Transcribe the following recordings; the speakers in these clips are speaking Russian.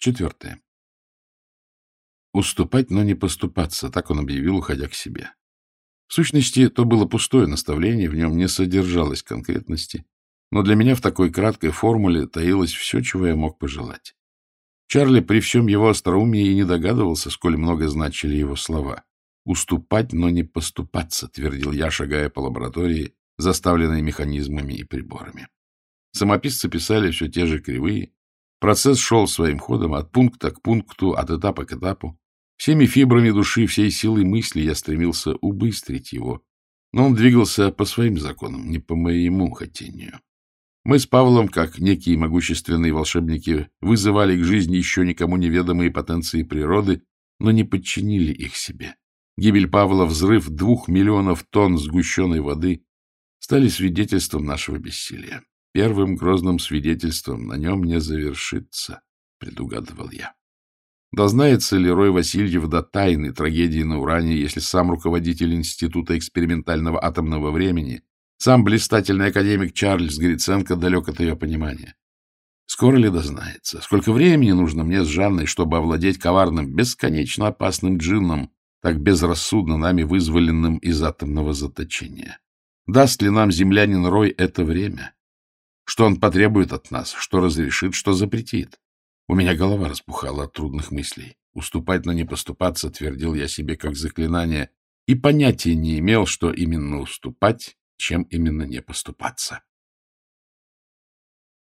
Четвертое. Уступать, но не поступаться, так он объявил, уходя к себе. В сущности, то было пустое наставление, в нем не содержалось конкретности, но для меня в такой краткой формуле таилось все, чего я мог пожелать. Чарли при всем его остроумии и не догадывался, сколь много значили его слова. «Уступать, но не поступаться», — твердил я, шагая по лаборатории, заставленной механизмами и приборами. Самописцы писали все те же кривые. Процесс шел своим ходом от пункта к пункту, от этапа к этапу. Всеми фибрами души, всей силой мысли я стремился убыстрить его, но он двигался по своим законам, не по моему хотению. Мы с Павлом, как некие могущественные волшебники, вызывали к жизни еще никому неведомые потенции природы, но не подчинили их себе. Гибель Павла, взрыв двух миллионов тонн сгущенной воды стали свидетельством нашего бессилия. Первым грозным свидетельством на нем не завершится, предугадывал я. Дознается ли Рой Васильев до тайны трагедии на Уране, если сам руководитель Института экспериментального атомного времени сам блистательный академик Чарльз Гриценко далек от ее понимания. Скоро ли дознается? Сколько времени нужно мне с Жанной, чтобы овладеть коварным, бесконечно опасным джинном, так безрассудно нами вызволенным из атомного заточения? Даст ли нам землянин Рой это время? Что он потребует от нас? Что разрешит? Что запретит? У меня голова распухала от трудных мыслей. Уступать, но не поступаться, твердил я себе как заклинание, и понятия не имел, что именно уступать чем именно не поступаться.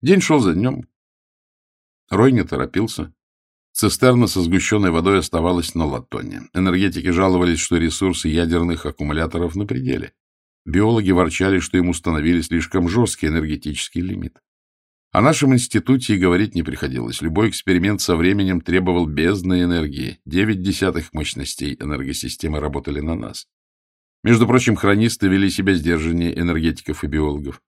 День шел за днем. Рой не торопился. Цистерна со сгущенной водой оставалась на латоне. Энергетики жаловались, что ресурсы ядерных аккумуляторов на пределе. Биологи ворчали, что им установили слишком жесткий энергетический лимит. О нашем институте и говорить не приходилось. Любой эксперимент со временем требовал бездной энергии. Девять десятых мощностей энергосистемы работали на нас. Между прочим, хронисты вели себя сдержаннее энергетиков и биологов.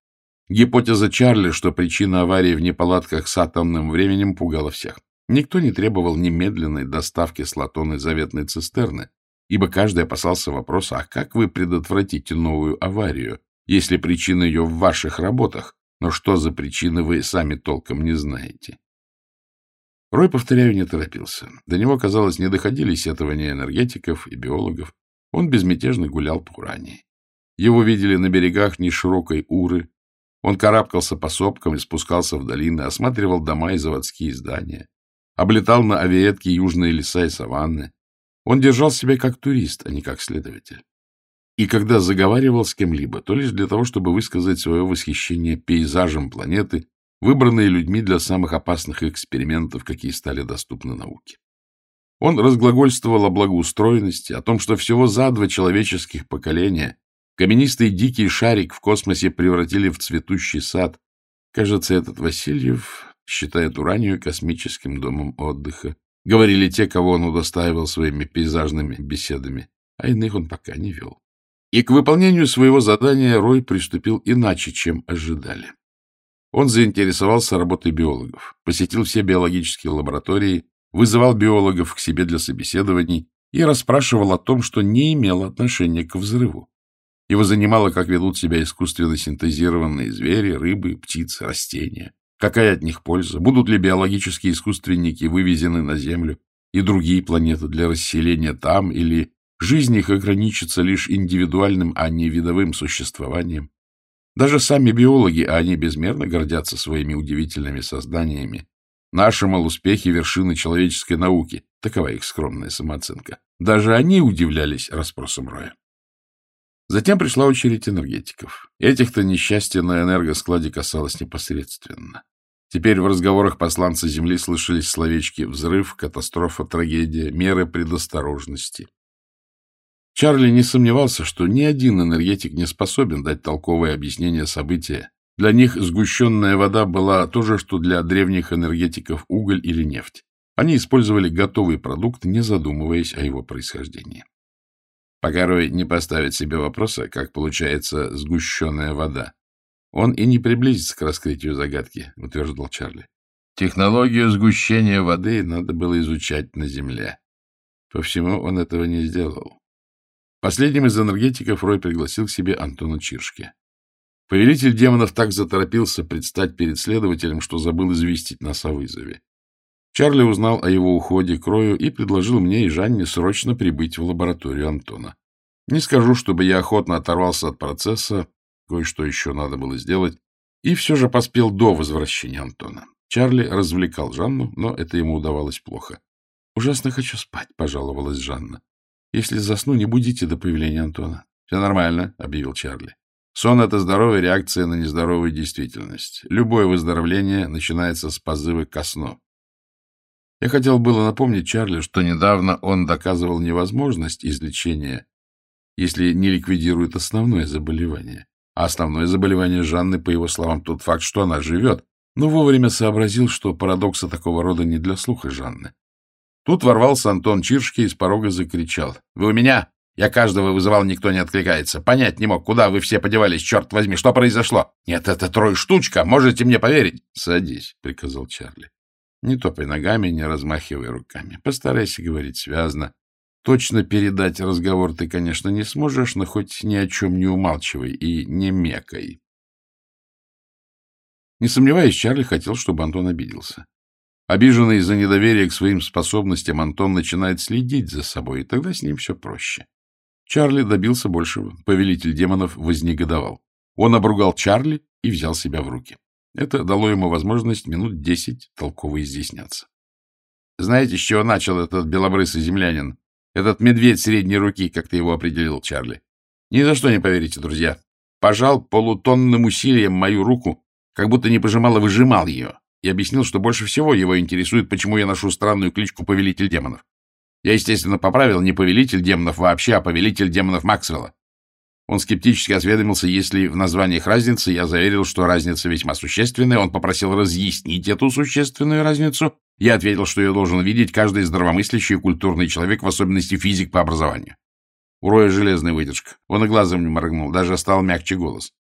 Гипотеза Чарли, что причина аварии в неполадках с атомным временем, пугала всех. Никто не требовал немедленной доставки с Латоны заветной цистерны, ибо каждый опасался вопроса, а как вы предотвратите новую аварию, если причина ее в ваших работах, но что за причины вы сами толком не знаете? Рой, повторяю, не торопился. До него, казалось, не доходили сетования энергетиков и биологов. Он безмятежно гулял по Урании. Его видели на берегах неширокой Уры. Он карабкался по сопкам и спускался в долины, осматривал дома и заводские здания, облетал на авиетке южные леса и саванны. Он держал себя как турист, а не как следователь. И когда заговаривал с кем-либо, то лишь для того, чтобы высказать свое восхищение пейзажем планеты, выбранные людьми для самых опасных экспериментов, какие стали доступны науке. Он разглагольствовал о благоустроенности, о том, что всего за два человеческих поколения каменистый дикий шарик в космосе превратили в цветущий сад. Кажется, этот Васильев считает Уранию космическим домом отдыха. Говорили те, кого он удостаивал своими пейзажными беседами, а иных он пока не вел. И к выполнению своего задания Рой приступил иначе, чем ожидали. Он заинтересовался работой биологов, посетил все биологические лаборатории, вызывал биологов к себе для собеседований и расспрашивал о том, что не имело отношения к взрыву. Его занимало, как ведут себя искусственно синтезированные звери, рыбы, птицы, растения. Какая от них польза? Будут ли биологические искусственники вывезены на Землю и другие планеты для расселения там, или жизнь их ограничится лишь индивидуальным, а не видовым существованием? Даже сами биологи, а они безмерно гордятся своими удивительными созданиями, Наши, мол, успехи — вершины человеческой науки. Такова их скромная самооценка. Даже они удивлялись расспросам Роя. Затем пришла очередь энергетиков. Этих-то несчастья на энергоскладе касалось непосредственно. Теперь в разговорах посланца Земли слышались словечки «взрыв», «катастрофа», «трагедия», «меры предосторожности». Чарли не сомневался, что ни один энергетик не способен дать толковое объяснение события, для них сгущенная вода была то же, что для древних энергетиков уголь или нефть. Они использовали готовый продукт, не задумываясь о его происхождении. Пока Рой не поставит себе вопроса, как получается сгущенная вода, он и не приблизится к раскрытию загадки, утверждал Чарли. Технологию сгущения воды надо было изучать на Земле. По всему он этого не сделал. Последним из энергетиков Рой пригласил к себе Антона Чиршки. Повелитель демонов так заторопился предстать перед следователем, что забыл известить нас о вызове. Чарли узнал о его уходе к Рою и предложил мне и Жанне срочно прибыть в лабораторию Антона. Не скажу, чтобы я охотно оторвался от процесса, кое-что еще надо было сделать, и все же поспел до возвращения Антона. Чарли развлекал Жанну, но это ему удавалось плохо. — Ужасно хочу спать, — пожаловалась Жанна. — Если засну, не будите до появления Антона. — Все нормально, — объявил Чарли. Сон — это здоровая реакция на нездоровую действительность. Любое выздоровление начинается с позыва ко сну. Я хотел было напомнить Чарли, что недавно он доказывал невозможность излечения, если не ликвидирует основное заболевание. Основное заболевание Жанны, по его словам, тот факт, что она живет, но вовремя сообразил, что парадоксы такого рода не для слуха Жанны. Тут ворвался Антон Чиршки и с порога закричал. — Вы у меня? Я каждого вызывал, никто не откликается. Понять не мог, куда вы все подевались, черт возьми, что произошло? Нет, это трое штучка, можете мне поверить? — Садись, — приказал Чарли. Не топай ногами, не размахивай руками. Постарайся говорить связно. Точно передать разговор ты, конечно, не сможешь, но хоть ни о чем не умалчивай и не мекай. Не сомневаюсь, Чарли хотел, чтобы Антон обиделся. Обиженный из-за недоверия к своим способностям, Антон начинает следить за собой, и тогда с ним все проще. Чарли добился большего. Повелитель демонов вознегодовал. Он обругал Чарли и взял себя в руки. Это дало ему возможность минут десять толково изъясняться. Знаете, с чего начал этот белобрысый землянин? Этот медведь средней руки, как ты его определил, Чарли. Ни за что не поверите, друзья. Пожал полутонным усилием мою руку, как будто не пожимал, а выжимал ее и объяснил, что больше всего его интересует, почему я ношу странную кличку «Повелитель демонов». Я, естественно, поправил не «Повелитель демонов» вообще, а «Повелитель демонов Максвелла». Он скептически осведомился, есть ли в названиях разница. Я заверил, что разница весьма существенная. Он попросил разъяснить эту существенную разницу. Я ответил, что я должен видеть каждый здравомыслящий и культурный человек, в особенности физик по образованию. У Роя железная выдержка. Он и глазом не моргнул, даже стал мягче голос.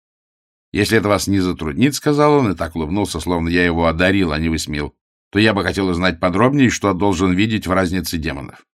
Если это вас не затруднит, — сказал он, и так улыбнулся, словно я его одарил, а не высмеял, то я бы хотел узнать подробнее, что должен видеть в разнице демонов.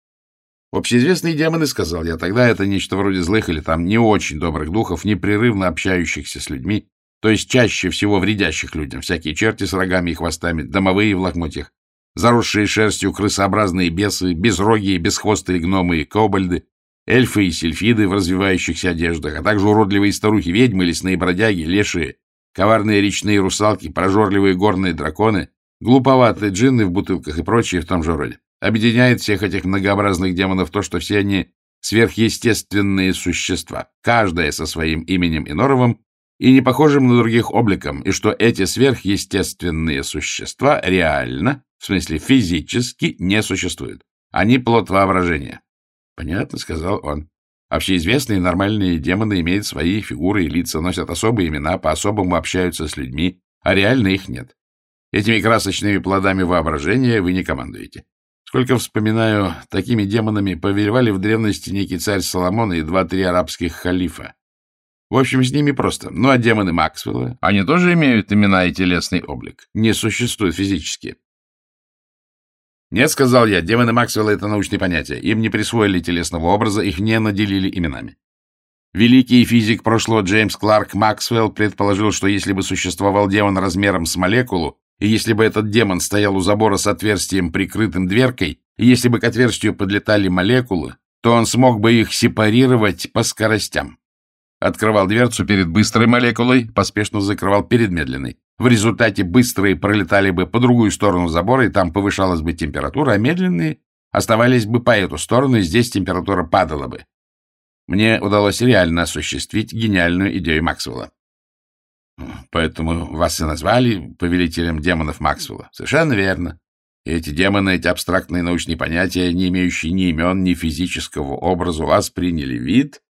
Общеизвестные демоны, — сказал я тогда, — это нечто вроде злых или там не очень добрых духов, непрерывно общающихся с людьми, то есть чаще всего вредящих людям, всякие черти с рогами и хвостами, домовые в лохмотьях, заросшие шерстью крысообразные бесы, безрогие, бесхвостые гномы и кобальды, эльфы и сельфиды в развивающихся одеждах, а также уродливые старухи-ведьмы, лесные бродяги, лешие, коварные речные русалки, прожорливые горные драконы, глуповатые джинны в бутылках и прочие в том же роде. Объединяет всех этих многообразных демонов то, что все они сверхъестественные существа, каждая со своим именем и норовом, и не похожим на других обликом, и что эти сверхъестественные существа реально, в смысле физически, не существуют. Они плод воображения. Понятно, — сказал он. Общеизвестные нормальные демоны имеют свои фигуры и лица, носят особые имена, по-особому общаются с людьми, а реально их нет. Этими красочными плодами воображения вы не командуете. Сколько вспоминаю, такими демонами повелевали в древности некий царь Соломон и два-три арабских халифа. В общем, с ними просто. Ну, а демоны Максвелла, они тоже имеют имена и телесный облик. Не существуют физически. Нет, сказал я, демоны Максвелла — это научные понятия. Им не присвоили телесного образа, их не наделили именами. Великий физик прошлого Джеймс Кларк Максвелл предположил, что если бы существовал демон размером с молекулу, и если бы этот демон стоял у забора с отверстием, прикрытым дверкой, и если бы к отверстию подлетали молекулы, то он смог бы их сепарировать по скоростям. Открывал дверцу перед быстрой молекулой, поспешно закрывал перед медленной. В результате быстрые пролетали бы по другую сторону забора, и там повышалась бы температура, а медленные оставались бы по эту сторону, и здесь температура падала бы. Мне удалось реально осуществить гениальную идею Максвелла. Поэтому вас и назвали повелителем демонов Максвелла. Совершенно верно. И эти демоны, эти абстрактные научные понятия, не имеющие ни имен, ни физического образа, у вас приняли вид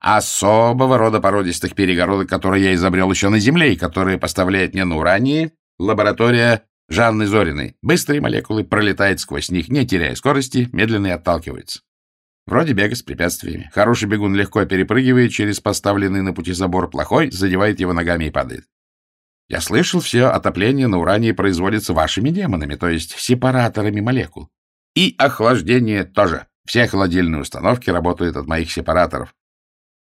особого рода породистых перегородок, которые я изобрел еще на Земле и которые поставляет мне на Урании лаборатория Жанны Зориной. Быстрые молекулы пролетают сквозь них, не теряя скорости, медленно и отталкиваются. Вроде бега с препятствиями. Хороший бегун легко перепрыгивает через поставленный на пути забор, плохой задевает его ногами и падает. Я слышал, все отопление на Урании производится вашими демонами, то есть сепараторами молекул. И охлаждение тоже. Все холодильные установки работают от моих сепараторов.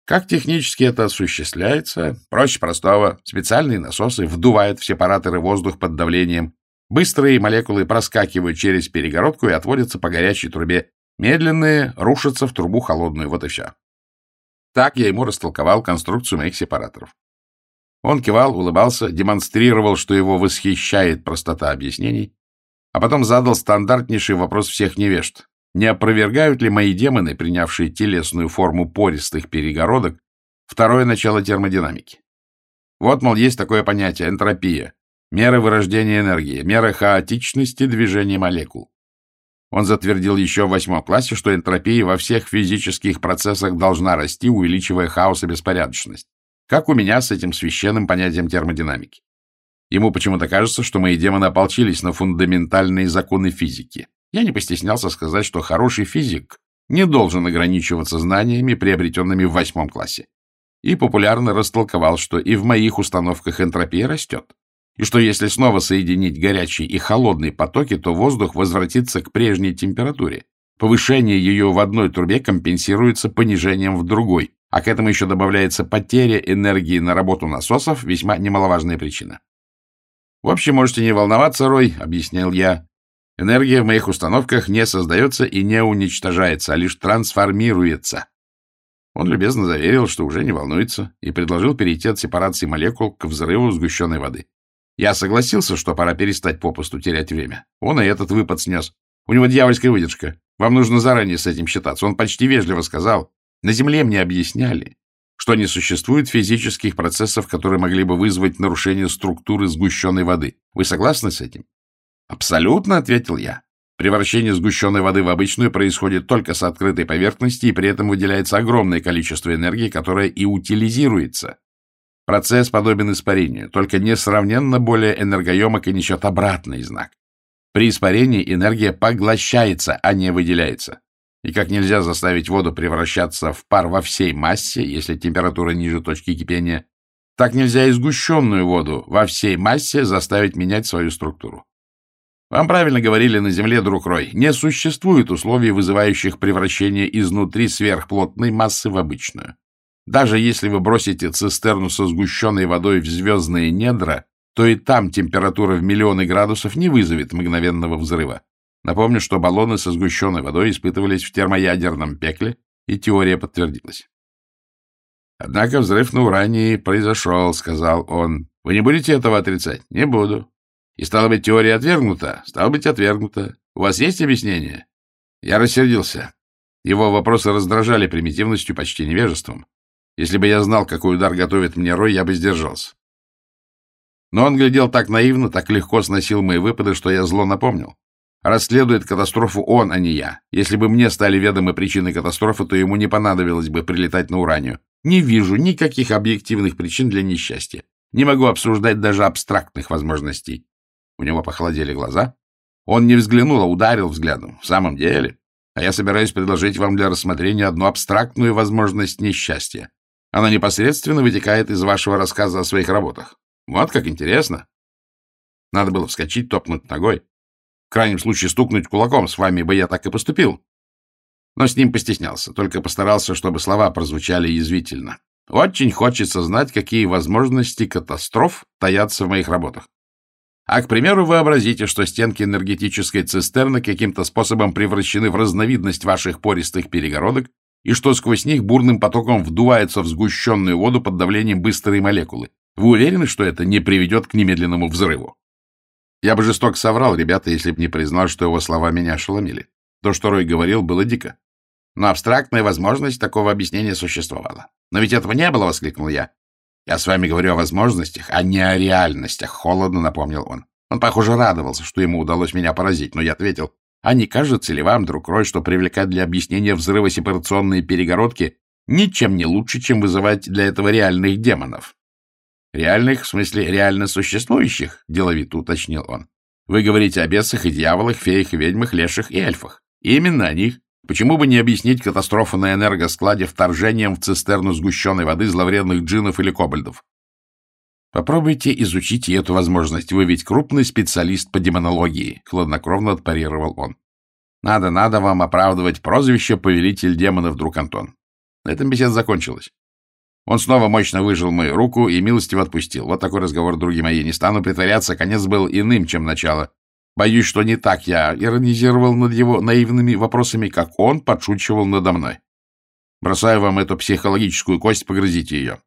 Как технически это осуществляется? Проще простого. Специальные насосы вдувают в сепараторы воздух под давлением, Быстрые молекулы проскакивают через перегородку и отводятся по горячей трубе. Медленные рушатся в трубу холодную. Вот и все. Так я ему растолковал конструкцию моих сепараторов. Он кивал, улыбался, демонстрировал, что его восхищает простота объяснений, а потом задал стандартнейший вопрос всех невежд. Не опровергают ли мои демоны, принявшие телесную форму пористых перегородок, второе начало термодинамики? Вот, мол, есть такое понятие — энтропия, мера вырождения энергии, мера хаотичности движения молекул. Он затвердил еще в восьмом классе, что энтропия во всех физических процессах должна расти, увеличивая хаос и беспорядочность. Как у меня с этим священным понятием термодинамики. Ему почему-то кажется, что мои демоны ополчились на фундаментальные законы физики. Я не постеснялся сказать, что хороший физик не должен ограничиваться знаниями, приобретенными в восьмом классе. И популярно растолковал, что и в моих установках энтропия растет и что если снова соединить горячий и холодный потоки, то воздух возвратится к прежней температуре. Повышение ее в одной трубе компенсируется понижением в другой, а к этому еще добавляется потеря энергии на работу насосов, весьма немаловажная причина. В общем, можете не волноваться, Рой, — объяснял я. Энергия в моих установках не создается и не уничтожается, а лишь трансформируется. Он любезно заверил, что уже не волнуется, и предложил перейти от сепарации молекул к взрыву сгущенной воды. Я согласился, что пора перестать попусту терять время. Он и этот выпад снес. У него дьявольская выдержка. Вам нужно заранее с этим считаться. Он почти вежливо сказал. На Земле мне объясняли, что не существует физических процессов, которые могли бы вызвать нарушение структуры сгущенной воды. Вы согласны с этим? Абсолютно, ответил я. Превращение сгущенной воды в обычную происходит только с открытой поверхности, и при этом выделяется огромное количество энергии, которая и утилизируется. Процесс подобен испарению, только несравненно более энергоемок и несет обратный знак. При испарении энергия поглощается, а не выделяется. И как нельзя заставить воду превращаться в пар во всей массе, если температура ниже точки кипения, так нельзя и сгущенную воду во всей массе заставить менять свою структуру. Вам правильно говорили на Земле, друг Рой, не существует условий, вызывающих превращение изнутри сверхплотной массы в обычную. Даже если вы бросите цистерну со сгущенной водой в звездные недра, то и там температура в миллионы градусов не вызовет мгновенного взрыва. Напомню, что баллоны со сгущенной водой испытывались в термоядерном пекле, и теория подтвердилась. Однако взрыв на уране произошел, — сказал он. Вы не будете этого отрицать? Не буду. И стало быть, теория отвергнута? Стало быть, отвергнута. У вас есть объяснение? Я рассердился. Его вопросы раздражали примитивностью, почти невежеством. Если бы я знал, какой удар готовит мне Рой, я бы сдержался. Но он глядел так наивно, так легко сносил мои выпады, что я зло напомнил. Расследует катастрофу он, а не я. Если бы мне стали ведомы причины катастрофы, то ему не понадобилось бы прилетать на Уранию. Не вижу никаких объективных причин для несчастья. Не могу обсуждать даже абстрактных возможностей. У него похолодели глаза. Он не взглянул, а ударил взглядом. В самом деле, а я собираюсь предложить вам для рассмотрения одну абстрактную возможность несчастья. Она непосредственно вытекает из вашего рассказа о своих работах. Вот как интересно. Надо было вскочить, топнуть ногой. В крайнем случае стукнуть кулаком. С вами бы я так и поступил. Но с ним постеснялся, только постарался, чтобы слова прозвучали язвительно. Очень хочется знать, какие возможности катастроф таятся в моих работах. А, к примеру, вообразите, что стенки энергетической цистерны каким-то способом превращены в разновидность ваших пористых перегородок, и что сквозь них бурным потоком вдувается в сгущенную воду под давлением быстрые молекулы. Вы уверены, что это не приведет к немедленному взрыву? Я бы жестоко соврал, ребята, если бы не признал, что его слова меня ошеломили. То, что Рой говорил, было дико. Но абстрактная возможность такого объяснения существовала. Но ведь этого не было, — воскликнул я. Я с вами говорю о возможностях, а не о реальностях, — холодно напомнил он. Он, похоже, радовался, что ему удалось меня поразить, но я ответил, а не кажется ли вам, друг Рой, что привлекать для объяснения взрыва сепарационные перегородки ничем не лучше, чем вызывать для этого реальных демонов? Реальных, в смысле реально существующих, деловито уточнил он. Вы говорите о бесах и дьяволах, феях и ведьмах, леших и эльфах. Именно о них. Почему бы не объяснить катастрофу на энергоскладе вторжением в цистерну сгущенной воды зловредных джинов или кобальдов? Попробуйте изучить эту возможность. Вы ведь крупный специалист по демонологии, — хладнокровно отпарировал он. Надо, надо вам оправдывать прозвище «Повелитель демонов», друг Антон. На этом беседа закончилась. Он снова мощно выжил мою руку и милостиво отпустил. Вот такой разговор, други мои. Не стану притворяться, конец был иным, чем начало. Боюсь, что не так я иронизировал над его наивными вопросами, как он подшучивал надо мной. Бросаю вам эту психологическую кость, погрызите ее. —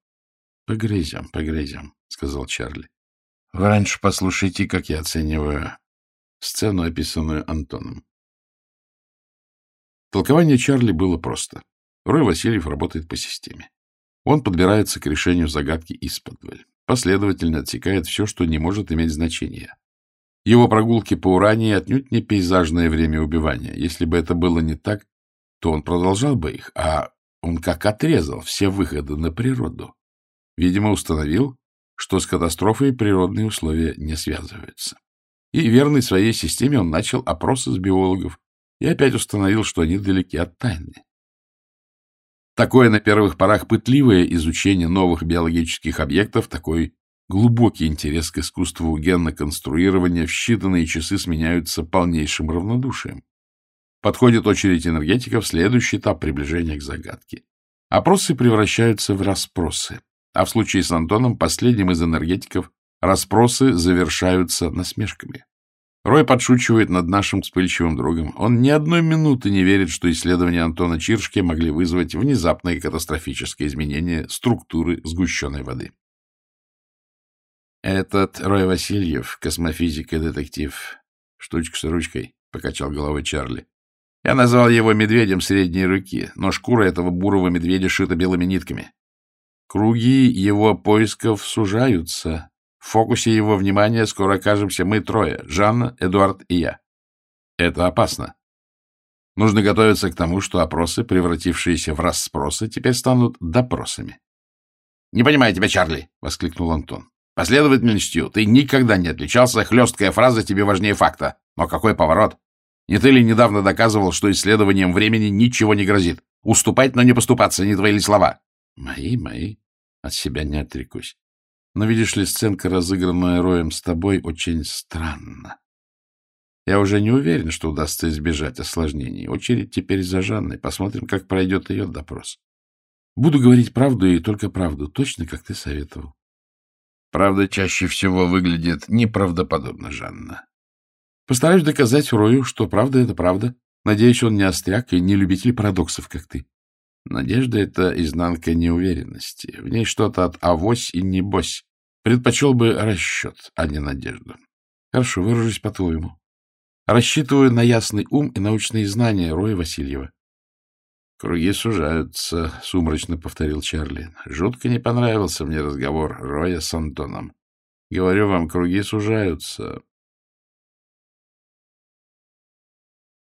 Погрызем, погрызем, — сказал Чарли. — Вы раньше послушайте, как я оцениваю сцену, описанную Антоном. Толкование Чарли было просто. Рой Васильев работает по системе. Он подбирается к решению загадки исподволь. Последовательно отсекает все, что не может иметь значения. Его прогулки по Урании отнюдь не пейзажное время убивания. Если бы это было не так, то он продолжал бы их, а он как отрезал все выходы на природу. Видимо, установил, что с катастрофой природные условия не связываются. И верный своей системе он начал опросы с биологов и опять установил, что они далеки от тайны. Такое на первых порах пытливое изучение новых биологических объектов, такой глубокий интерес к искусству генно-конструирования в считанные часы сменяются полнейшим равнодушием. Подходит очередь энергетиков, следующий этап приближения к загадке. Опросы превращаются в расспросы, а в случае с Антоном, последним из энергетиков, расспросы завершаются насмешками. Рой подшучивает над нашим вспыльчивым другом. Он ни одной минуты не верит, что исследования Антона Чиршки могли вызвать внезапное катастрофическое изменение структуры сгущенной воды. «Этот Рой Васильев, космофизик и детектив. Штучка с ручкой», — покачал головой Чарли. «Я назвал его медведем средней руки, но шкура этого бурого медведя шита белыми нитками. Круги его поисков сужаются, в фокусе его внимания скоро окажемся мы трое — Жанна, Эдуард и я. Это опасно. Нужно готовиться к тому, что опросы, превратившиеся в расспросы, теперь станут допросами. — Не понимаю тебя, Чарли! — воскликнул Антон. — Последовательностью ты никогда не отличался, хлесткая фраза тебе важнее факта. Но какой поворот! Не ты ли недавно доказывал, что исследованием времени ничего не грозит? Уступать, но не поступаться, не твои ли слова? — Мои, мои. От себя не отрекусь. Но, видишь ли, сценка, разыгранная Роем с тобой, очень странна. Я уже не уверен, что удастся избежать осложнений. Очередь теперь за Жанной. Посмотрим, как пройдет ее допрос. Буду говорить правду и только правду, точно как ты советовал. Правда чаще всего выглядит неправдоподобно, Жанна. Постараюсь доказать Рою, что правда — это правда. Надеюсь, он не остряк и не любитель парадоксов, как ты. Надежда — это изнанка неуверенности. В ней что-то от авось и небось. Предпочел бы расчет, а не надежду. Хорошо, выражусь по-твоему. Рассчитываю на ясный ум и научные знания Роя Васильева. Круги сужаются, — сумрачно повторил Чарли. Жутко не понравился мне разговор Роя с Антоном. Говорю вам, круги сужаются.